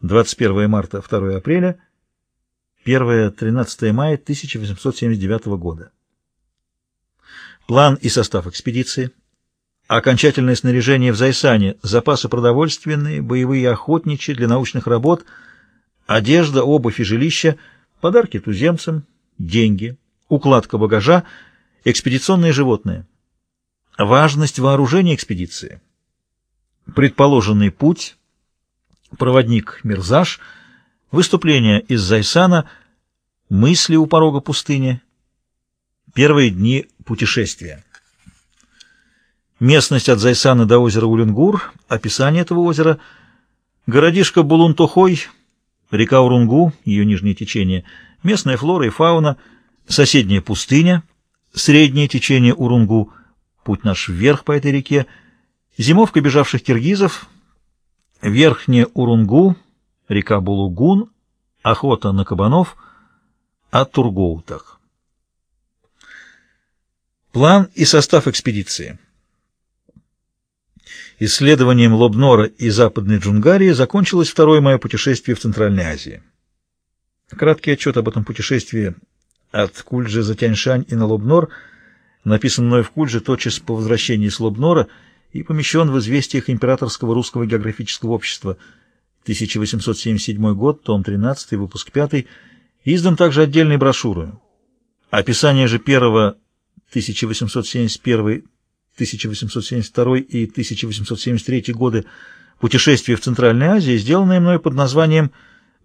21 марта 2 апреля, 1-13 мая 1879 года. План и состав экспедиции. Окончательное снаряжение в Зайсане, запасы продовольственные, боевые охотничьи для научных работ, одежда, обувь и жилища, подарки туземцам, деньги, укладка багажа, экспедиционные животные. Важность вооружения экспедиции. Предположенный путь, проводник Мирзаш, выступление из Зайсана, мысли у порога пустыни, первые дни путешествия. Местность от Зайсана до озера Улюнгур, описание этого озера, городишко Булунтохой, река Урунгу, ее нижнее течение, местная флора и фауна, соседняя пустыня, среднее течение Урунгу, путь наш вверх по этой реке, зимовка бежавших киргизов, верхняя Урунгу, река Булугун, охота на кабанов, о Тургоутах. План и состав экспедиции. Исследованием Лобнора и Западной Джунгарии закончилось второе мое путешествие в Центральной Азии. Краткий отчет об этом путешествии от Кульджи за Тяньшань и на Лобнор написан мной в Кульже тотчас по возвращении с Лобнора и помещен в известиях Императорского русского географического общества 1877 год, том 13, выпуск 5, издан также отдельной брошюрой. Описание же первого 1871 1872 и 1873 годы путешествия в Центральной Азии, сделанное мною под названием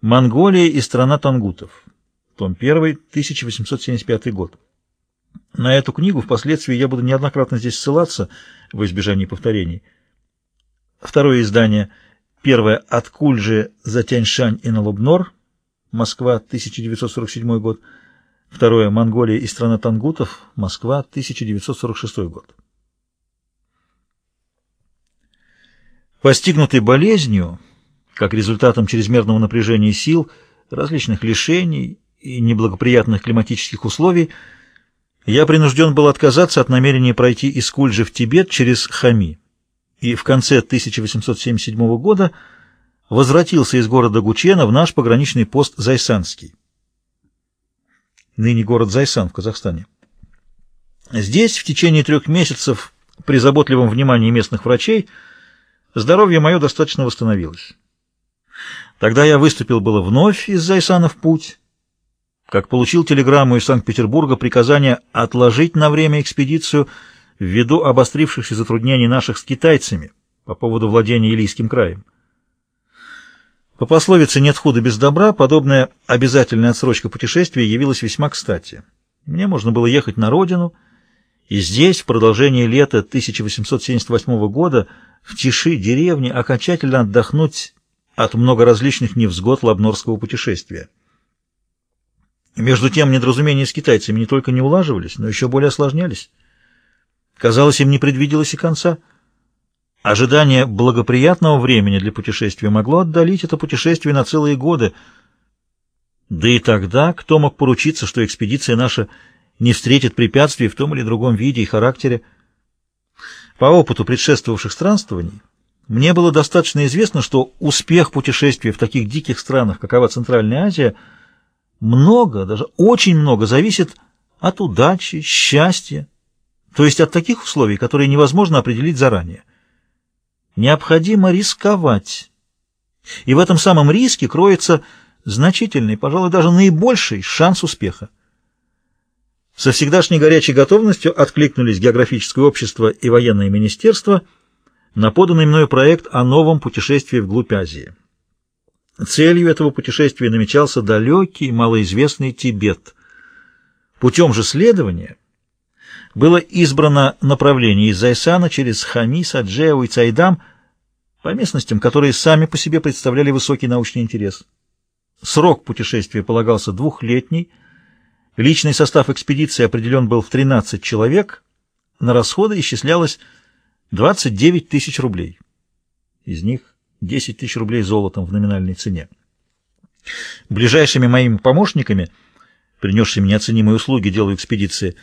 «Монголия и страна тангутов», том 1, 1875 год. На эту книгу впоследствии я буду неоднократно здесь ссылаться в избежании повторений. Второе издание, первое «От Кульжи за Тяньшань и Налобнор», Москва, 1947 год, второе «Монголия и страна тангутов», Москва, 1946 год. Постигнутый болезнью, как результатом чрезмерного напряжения сил, различных лишений и неблагоприятных климатических условий, я принужден был отказаться от намерения пройти из Кульжи в Тибет через Хами, и в конце 1877 года возвратился из города Гучена в наш пограничный пост Зайсанский. Ныне город Зайсан в Казахстане. Здесь в течение трех месяцев при заботливом внимании местных врачей Здоровье мое достаточно восстановилось. Тогда я выступил было вновь из Зайсана в путь, как получил телеграмму из Санкт-Петербурга приказание отложить на время экспедицию ввиду обострившихся затруднений наших с китайцами по поводу владения Илийским краем. По пословице «нет худа без добра» подобная обязательная отсрочка путешествия явилась весьма кстати. Мне можно было ехать на родину, и здесь в продолжение лета 1878 года в тиши деревни окончательно отдохнуть от многоразличных невзгод лабнорского путешествия. Между тем, недоразумения с китайцами не только не улаживались, но еще более осложнялись. Казалось, им не предвиделось и конца. Ожидание благоприятного времени для путешествия могло отдалить это путешествие на целые годы. Да и тогда кто мог поручиться, что экспедиция наша не встретит препятствий в том или другом виде и характере? По опыту предшествовавших странствований, мне было достаточно известно, что успех путешествия в таких диких странах, какова Центральная Азия, много, даже очень много зависит от удачи, счастья, то есть от таких условий, которые невозможно определить заранее. Необходимо рисковать. И в этом самом риске кроется значительный, пожалуй, даже наибольший шанс успеха. Со всегдашней горячей готовностью откликнулись географическое общество и военное министерство на поданный мною проект о новом путешествии вглубь Азии. Целью этого путешествия намечался далекий, малоизвестный Тибет. Путем же следования было избрано направление из Зайсана через Хами, Саджеу и Цайдам по местностям, которые сами по себе представляли высокий научный интерес. Срок путешествия полагался двухлетний – Личный состав экспедиции определен был в 13 человек, на расходы исчислялось 29 тысяч рублей. Из них 10 тысяч рублей золотом в номинальной цене. Ближайшими моими помощниками, принесшими неоценимые услуги делу экспедиции,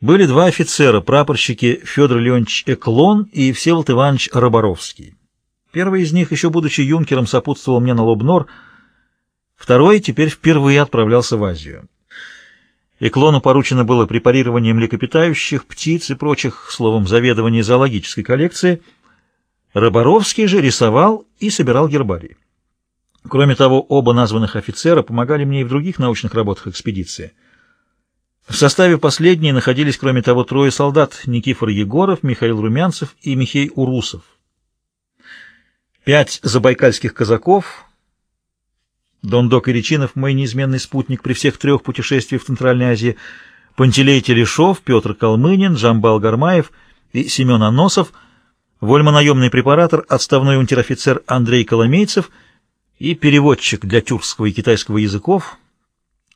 были два офицера, прапорщики Федор Леонидович Эклон и Всеволод Иванович Роборовский. Первый из них, еще будучи юнкером, сопутствовал мне на Лобнор, второй теперь впервые отправлялся в Азию. Эклону поручено было препарирование млекопитающих, птиц и прочих, словом, заведование зоологической коллекции. Роборовский же рисовал и собирал гербарий. Кроме того, оба названных офицера помогали мне и в других научных работах экспедиции. В составе последней находились, кроме того, трое солдат — Никифор Егоров, Михаил Румянцев и Михей Урусов. Пять забайкальских казаков, Дон Док Иричинов, мой неизменный спутник при всех трех путешествиях в Центральной Азии, Пантелей Телешов, Петр Калмынин, Жамбал Гармаев и Семен Аносов, вольмонаемный препаратор, отставной унтер-офицер Андрей Коломейцев и переводчик для тюркского и китайского языков,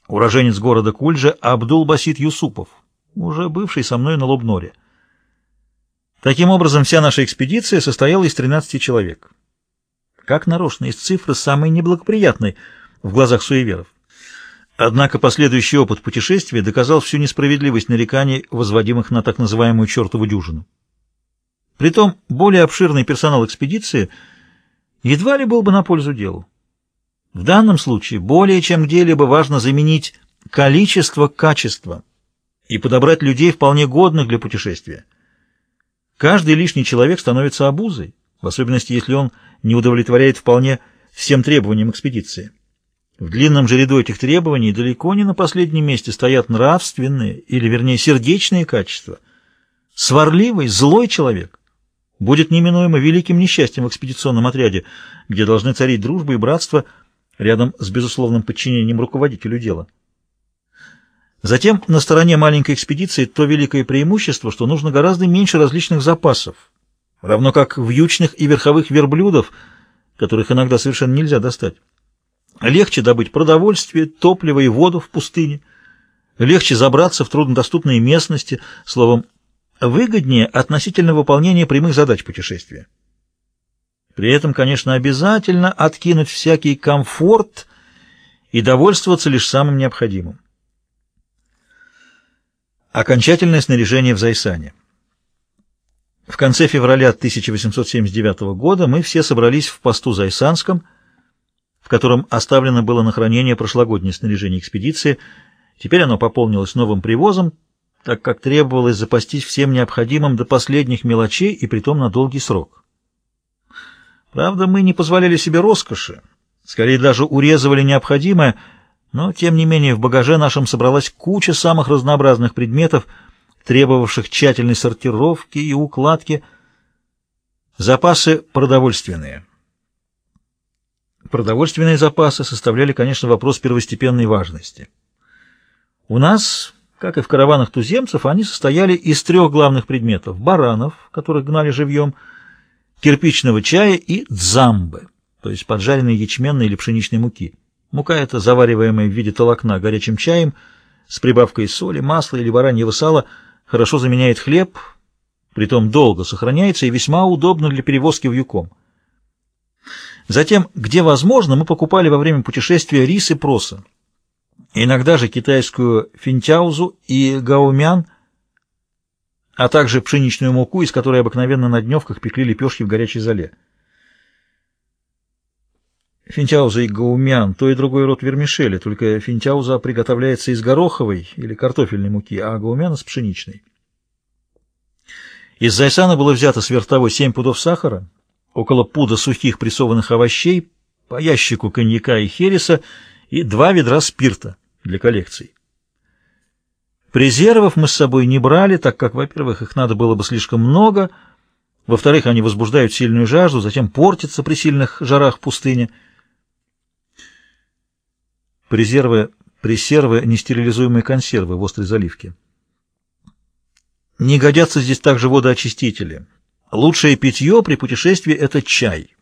уроженец города Кульджа Абдул-Басид Юсупов, уже бывший со мной на Лобноре. Таким образом, вся наша экспедиция состояла из 13 человек. Как нарочно, из цифры самой неблагоприятной в глазах суеверов. Однако последующий опыт путешествия доказал всю несправедливость нареканий, возводимых на так называемую чертову дюжину. Притом, более обширный персонал экспедиции едва ли был бы на пользу делу. В данном случае более чем где-либо важно заменить количество качества и подобрать людей, вполне годных для путешествия. Каждый лишний человек становится обузой, в особенности если он не удовлетворяет вполне всем требованиям экспедиции. В длинном же ряду этих требований далеко не на последнем месте стоят нравственные, или вернее сердечные качества. Сварливый, злой человек будет неминуемо великим несчастьем в экспедиционном отряде, где должны царить дружба и братство – рядом с безусловным подчинением руководителю дела. Затем на стороне маленькой экспедиции то великое преимущество, что нужно гораздо меньше различных запасов, равно как вьючных и верховых верблюдов, которых иногда совершенно нельзя достать. Легче добыть продовольствие, топливо и воду в пустыне, легче забраться в труднодоступные местности, словом, выгоднее относительно выполнения прямых задач путешествия. При этом, конечно, обязательно откинуть всякий комфорт и довольствоваться лишь самым необходимым. Окончательное снаряжение в Зайсане. В конце февраля 1879 года мы все собрались в посту Зайсанском, в котором оставлено было на хранение прошлогоднее снаряжение экспедиции. Теперь оно пополнилось новым привозом, так как требовалось запастись всем необходимым до последних мелочей и притом на долгий срок. Правда, мы не позволяли себе роскоши, скорее даже урезывали необходимое, но, тем не менее, в багаже нашем собралась куча самых разнообразных предметов, требовавших тщательной сортировки и укладки. Запасы продовольственные. Продовольственные запасы составляли, конечно, вопрос первостепенной важности. У нас, как и в караванах туземцев, они состояли из трех главных предметов – баранов, которых гнали живьем – кирпичного чая и дзамбы, то есть поджаренной ячменной или пшеничной муки. Мука эта, завариваемая в виде толокна горячим чаем, с прибавкой соли, масла или бараньего сала, хорошо заменяет хлеб, притом долго сохраняется и весьма удобно для перевозки в юком. Затем, где возможно, мы покупали во время путешествия рис и проса. Иногда же китайскую финтяузу и гаумян – а также пшеничную муку, из которой обыкновенно на дневках пекли лепешки в горячей зале. Финтяуза и гаумян – то и другой род вермишели, только финтяуза приготовляется из гороховой или картофельной муки, а гаумян – из пшеничной. Из зайсана было взято сверх того 7 пудов сахара, около пуда сухих прессованных овощей, по ящику коньяка и хереса и два ведра спирта для коллекций. Презервов мы с собой не брали, так как, во-первых, их надо было бы слишком много, во-вторых, они возбуждают сильную жажду, затем портятся при сильных жарах пустыни. Презервы, пресервы, нестерилизуемые консервы в острой заливке. Не годятся здесь также водоочистители. Лучшее питье при путешествии – это чай,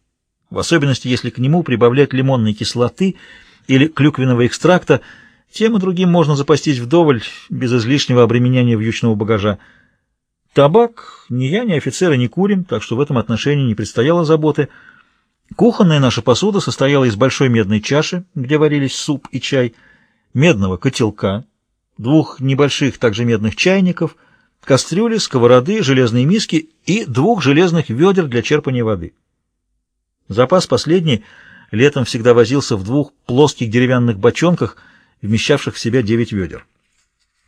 в особенности, если к нему прибавлять лимонной кислоты или клюквенного экстракта – тем и другим можно запастись вдоволь, без излишнего обременения вьючного багажа. Табак ни я, ни офицеры не курим, так что в этом отношении не предстояло заботы. Кухонная наша посуда состояла из большой медной чаши, где варились суп и чай, медного котелка, двух небольших также медных чайников, кастрюли, сковороды, железные миски и двух железных ведер для черпания воды. Запас последний летом всегда возился в двух плоских деревянных бочонках, вмещавших в себя девять ведер.